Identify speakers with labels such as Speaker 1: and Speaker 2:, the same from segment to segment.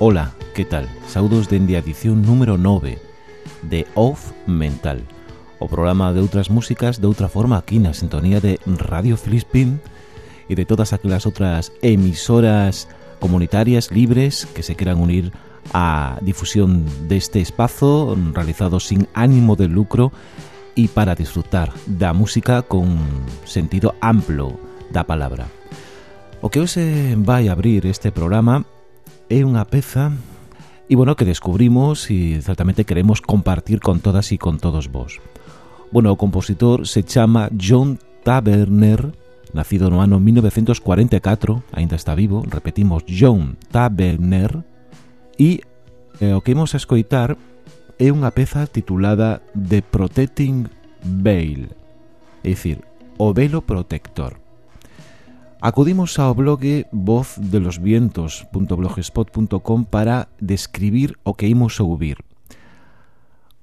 Speaker 1: Ola, que tal? Saudos dende a edición número 9 de Off Mental O programa de outras músicas de outra forma aquí na sintonía de Radio Filispín E de todas aquelas outras emisoras comunitarias libres que se queran unir a difusión deste espazo realizado sin ánimo de lucro e para disfrutar da música con sentido amplo da palabra. O que hoxe vai abrir este programa é unha peza e bueno, que descubrimos e certamente queremos compartir con todas e con todos vos. Bueno, o compositor se chama John Taberner, nacido no ano 1944, aínda está vivo, repetimos, John Taberner, e eh, o que imos a escoitar é unha peza titulada The Protecting Veil, é dicir, o velo protector. Acudimos ao blog vozdelosvientos.blogspot.com para describir o que imos ouvir.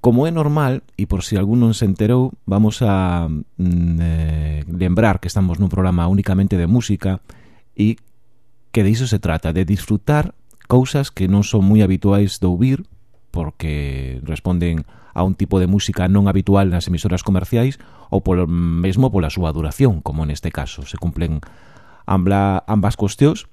Speaker 1: Como é normal, e por si algún non se enterou, vamos a mm, eh, lembrar que estamos nun programa únicamente de música e que de iso se trata, de disfrutar cousas que non son moi habituais de ouvir porque responden a un tipo de música non habitual nas emisoras comerciais ou polo mesmo pola súa duración, como neste caso se cumplen ambla, ambas cuestións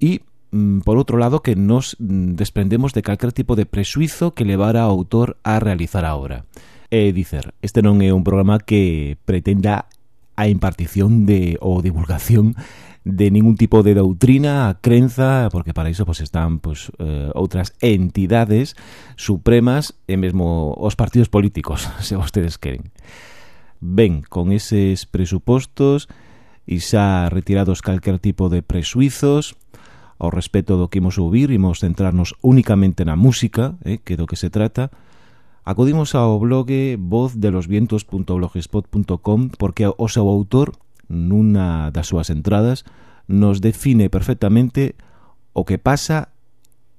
Speaker 1: e mm, por outro lado que nos mm, desprendemos de calquer tipo de presuizo que levara o autor a realizar a obra. E dicer, este non é un programa que pretenda a impartición de ou divulgación de ningún tipo de doutrina, crenza, porque para iso pois, están pois, eh, outras entidades supremas e mesmo os partidos políticos, se vostedes queren. Ben, con eses presupostos xa retirados calquer tipo de presuizos ao respecto do que imos ouvir, imos centrarnos únicamente na música, eh, que do que se trata, acudimos ao blogue vozdelosvientos.blogspot.com porque o seu autor, nunha das súas entradas, nos define perfectamente o que pasa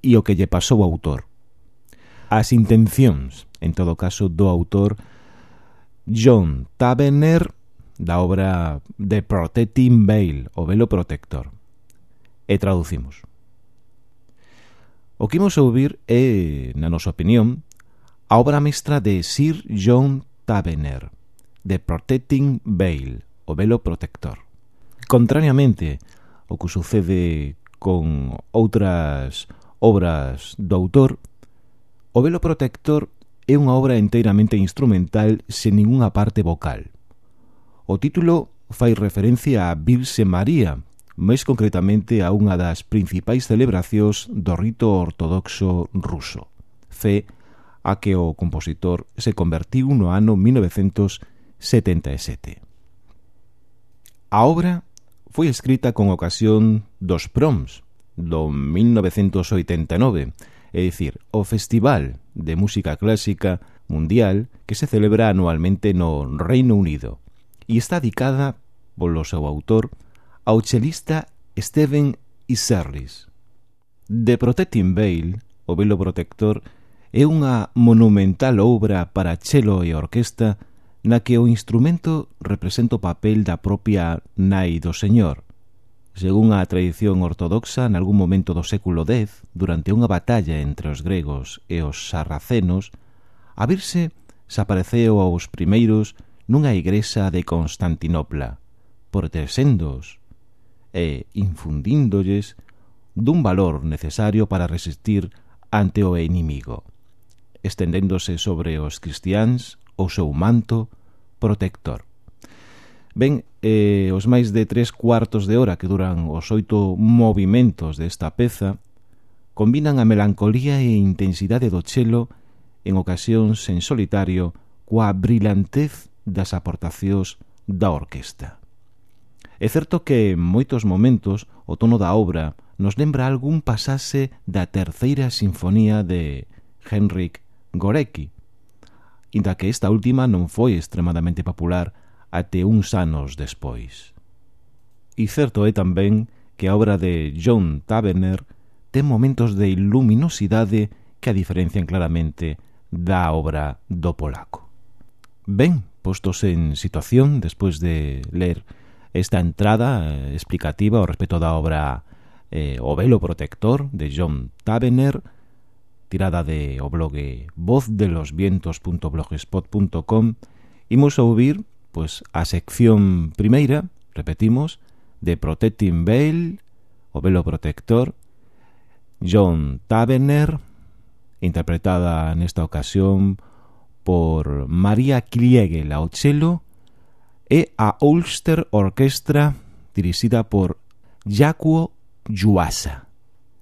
Speaker 1: e o que lle pasou ao autor. As intencións, en todo caso, do autor John Tavener, da obra The Protecting Veil, o velo protector. E traducimos. O que imos ouvir é, na nosa opinión, a obra mestra de Sir John Tavener, The Protecting Veil, o velo protector. Contrariamente ao que sucede con outras obras do autor, o velo protector é unha obra enteiramente instrumental sen ningunha parte vocal. O título fai referencia a Virxe María, máis concretamente a unha das principais celebracións do rito ortodoxo ruso, fe a que o compositor se convertiu no ano 1977. A obra foi escrita con ocasión dos proms do 1989, é dicir, o Festival de Música Clásica Mundial que se celebra anualmente no Reino Unido e está dedicada polo seu autor ao chelista Steven Iserlis. The Protecting Veil, o velo protector, é unha monumental obra para chelo e orquesta na que o instrumento representa o papel da propia nai do señor. Según a tradición ortodoxa, en algún momento do século X, durante unha batalla entre os gregos e os sarracenos, a virse se apareceu aos primeiros nunha igresa de Constantinopla, protexéndoos e infundíndolles dun valor necesario para resistir ante o inimigo, estendéndose sobre os cristiáns o seu manto protector. Ben, eh, os máis de tres cuartos de hora que duran os oito movimentos desta peza combinan a melancolía e intensidade do chelo en ocasións en solitario coa brillantez das aportacións da orquesta. É certo que, en moitos momentos, o tono da obra nos lembra algún pasase da terceira sinfonía de Henrik Gorecki, inda que esta última non foi extremadamente popular até uns anos despois. E certo é tamén que a obra de John Taverner ten momentos de luminosidade que a diferencian claramente da obra do polaco. Ben, postos en situación despois de ler esta entrada eh, explicativa ao respecto da obra eh, O velo protector de John Tavener tirada de o blog vozdelosvientos.blogspot.com imos a ouvir pues, a sección primeira repetimos de Protecting Veil o velo protector John Tavener interpretada nesta ocasión por por María Cliegue ao cello e a Ulster Orchestra dirixida por Jacuo Yuasa.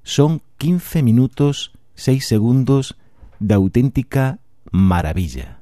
Speaker 1: Son 15 minutos 6 segundos de auténtica maravilla.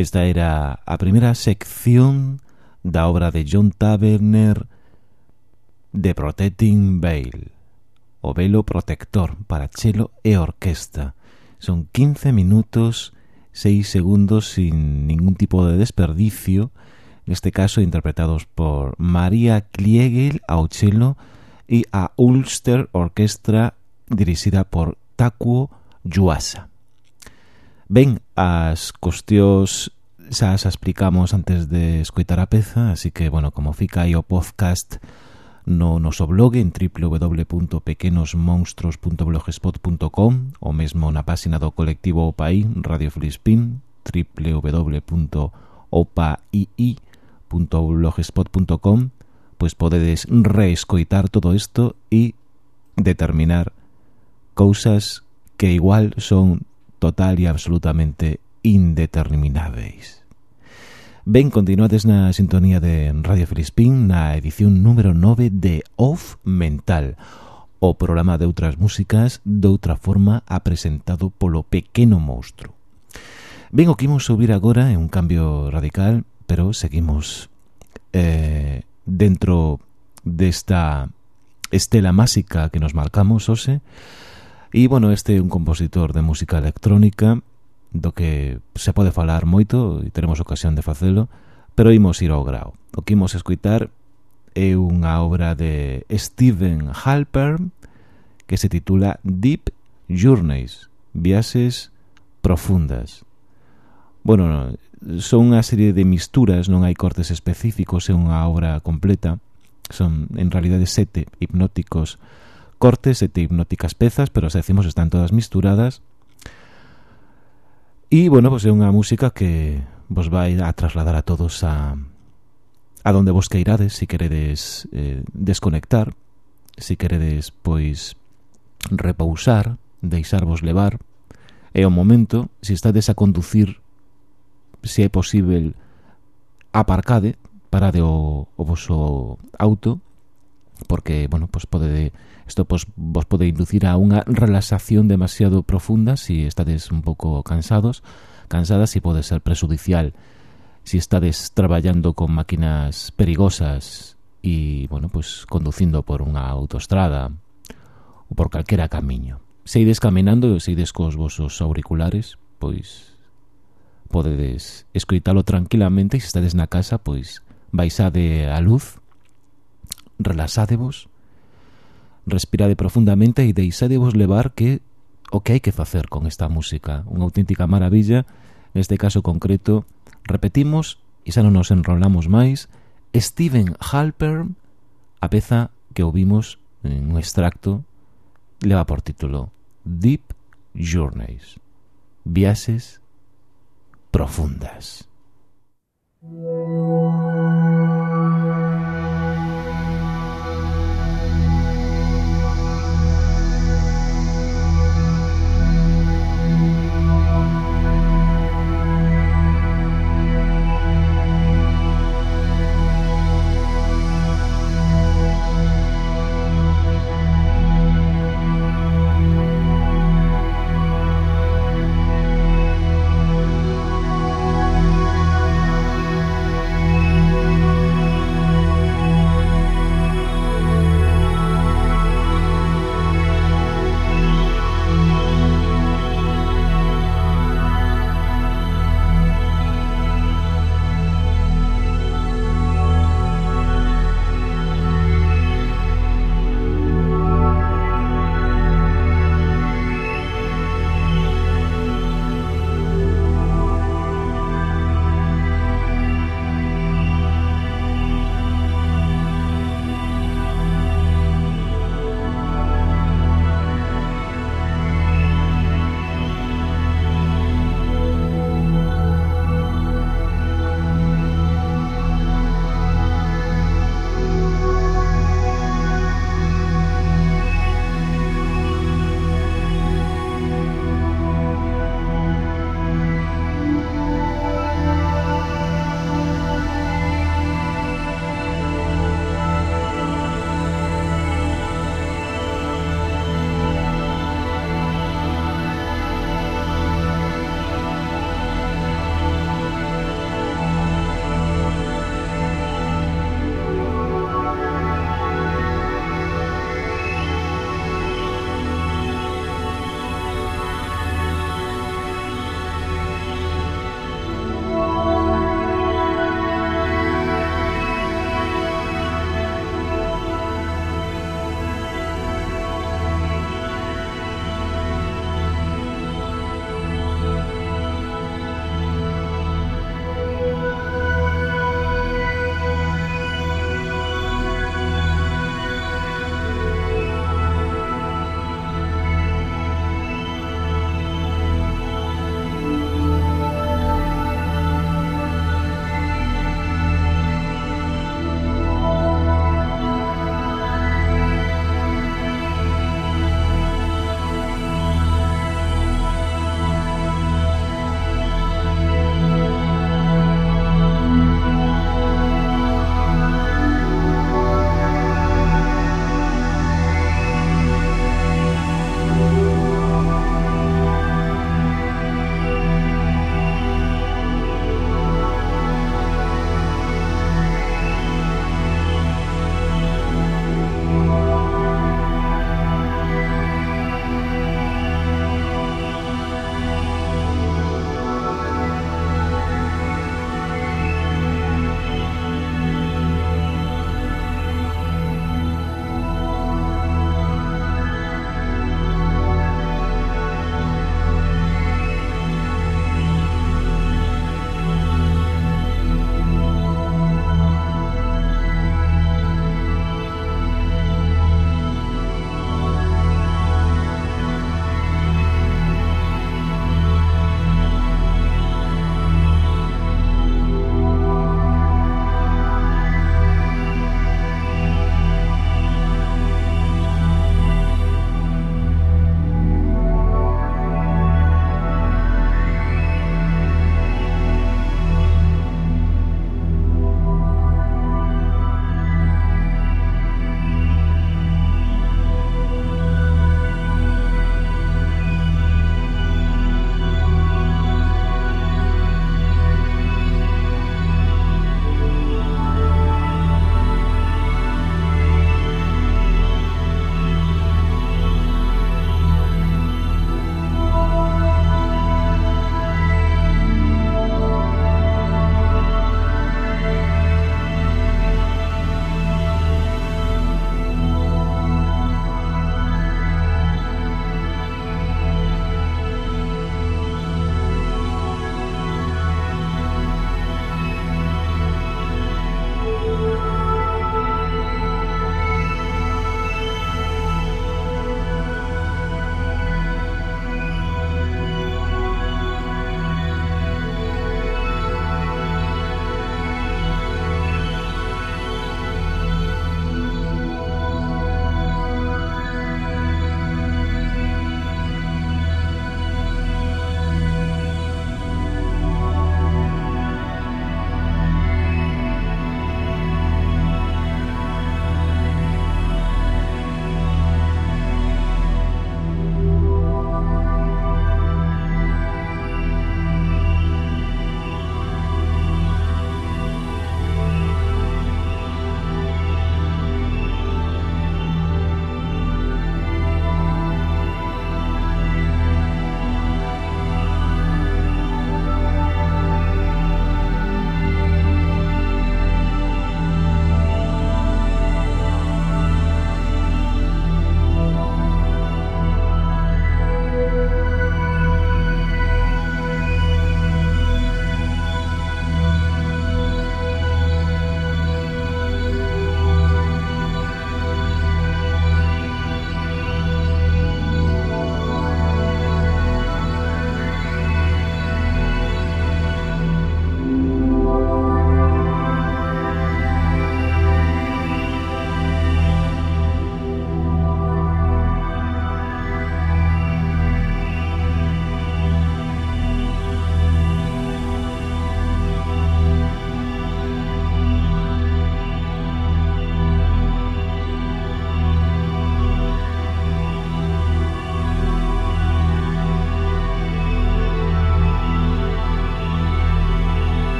Speaker 1: Esta era a primeira sección da obra de John Taverner de Protecting Veil, o velo protector para chelo e orquesta. Son 15 minutos 6 segundos sin ningún tipo de desperdicio, en este caso interpretados por María Kliegel a chelo e a Ulster Orquestra dirigida por Takuo Yuasa. Ben, as cuestións xa as explicamos antes de escoitar a peza, así que, bueno, como fica aí o podcast no noso blog en www.pequenosmonstros.blogspot.com ou mesmo na página do colectivo OPAI Radio Filispín www.opaii.blogspot.com pois podedes reescoitar todo isto e determinar cousas que igual son total e absolutamente indetermináveis. Ben, continuades na sintonía de Radio Felispín na edición número 9 de Off Mental, o programa de outras músicas de outra forma apresentado polo pequeno monstro. Ben, o que imos subir agora é un cambio radical, pero seguimos eh, dentro desta estela máxica que nos marcamos, ose, E, bueno, este é un compositor de música electrónica do que se pode falar moito e teremos ocasión de facelo, pero imos ir ao grao. O que imos escoitar é unha obra de Stephen Halpern que se titula Deep Journeys, viaxes profundas. Bueno, son unha serie de misturas, non hai cortes específicos, é unha obra completa, son en realidade sete hipnóticos cortes, e te hipnóticas pezas, pero as decimos están todas misturadas. E, bueno, pois pues, é unha música que vos vai a trasladar a todos a, a donde vos que irades, si queredes eh, desconectar, si queredes, pois, repousar, deixarvos levar. É o momento, se si estades a conducir, se é posible, aparcade, parade o, o voso auto porque, bueno, pues pode isto pues, vos pode inducir a unha relaxación demasiado profunda si estades un pouco cansados, cansadas e pode ser presudicial si estades traballando con máquinas perigosas e, bueno, pues conducindo por unha autostrada ou por calquera camiño. Se ides caminando e se ides cos vosos auriculares, pois podedes escoitalo tranquilamente e se estades na casa, pois baixade a luz relaxádevos, respirade profundamente e deixádevos levar que o que hai que facer con esta música. Unha auténtica maravilla, neste caso concreto, repetimos, e xa non nos enrolamos máis, Steven Halpern, a peza que ouvimos en un extracto, leva por título Deep Journeys, viaxes profundas.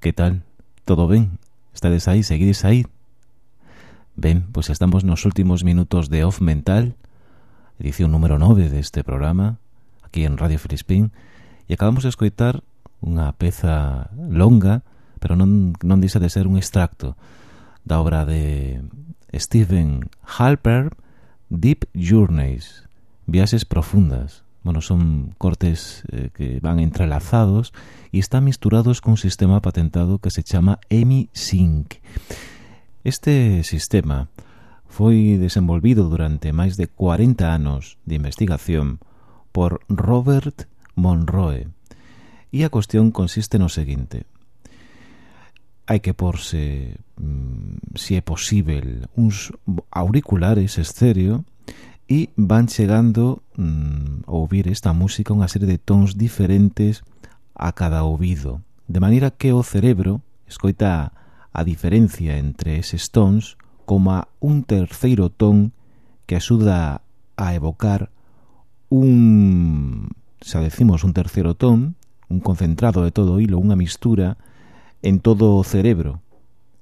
Speaker 1: ¿Qué tal? ¿Todo ben? Estades aí? Seguides aí? Ben, pois estamos nos últimos minutos de Off Mental, edición número 9 deste programa, aquí en Radio Filispín, e acabamos de escoitar unha peza longa, pero non, non dice de ser un extracto, da obra de Stephen Halper, Deep Journeys, Viaxes Profundas, Bueno, son cortes eh, que van entrelazados e están misturados con un sistema patentado que se chama EmiSync. Este sistema foi desenvolvido durante máis de 40 anos de investigación por Robert Monroe. E a cuestión consiste no seguinte. Hai que porse, se si mm, é posible, uns auriculares estéreo e van chegando mm, a ouvir esta música unha serie de tons diferentes a cada ouvido, de maneira que o cerebro escoita a diferencia entre eses tons como un terceiro ton que axuda a evocar un, xa decimos, un terceiro ton, un concentrado de todo o hilo, unha mistura en todo o cerebro,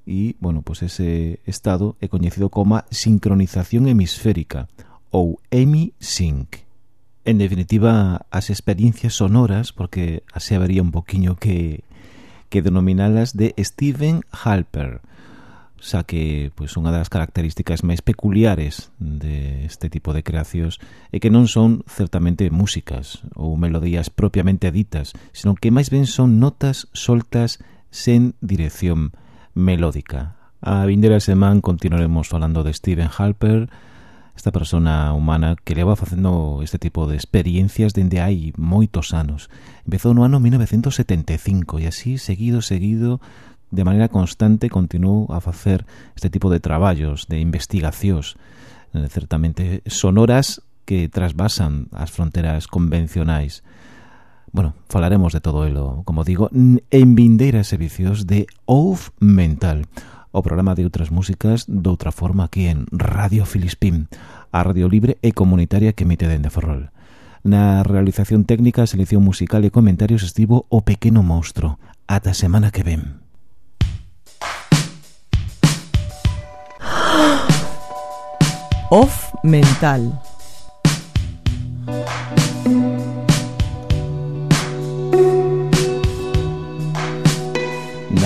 Speaker 1: e, bueno, pues ese estado é coñecido como sincronización hemisférica, ou Amy Sync. En definitiva, as experiencias sonoras, porque así habería un poquinho que, que denominalas de Steven Halper, xa que pois, unha das características máis peculiares de este tipo de creacións é que non son certamente músicas ou melodías propiamente ditas, senón que máis ben son notas soltas sen dirección melódica. A vindera semana continuaremos falando de Steven Halper, esta persona humana que leva facendo este tipo de experiencias dende hai moitos anos. Empezou no ano 1975 e así seguido, seguido, de maneira constante continuou a facer este tipo de traballos, de investigacións, eh, certamente sonoras que trasvasan as fronteras convencionais. Bueno, falaremos de todo elo, como digo, en vindeiras e vicios de Ouf Mental o programa de outras músicas doutra forma aquí en Radio Filispín, a radio libre e comunitaria que emite dende Ferrol. Na realización técnica, selección musical e comentarios estivo o pequeno monstro. Ata semana que ven.
Speaker 2: Off Mental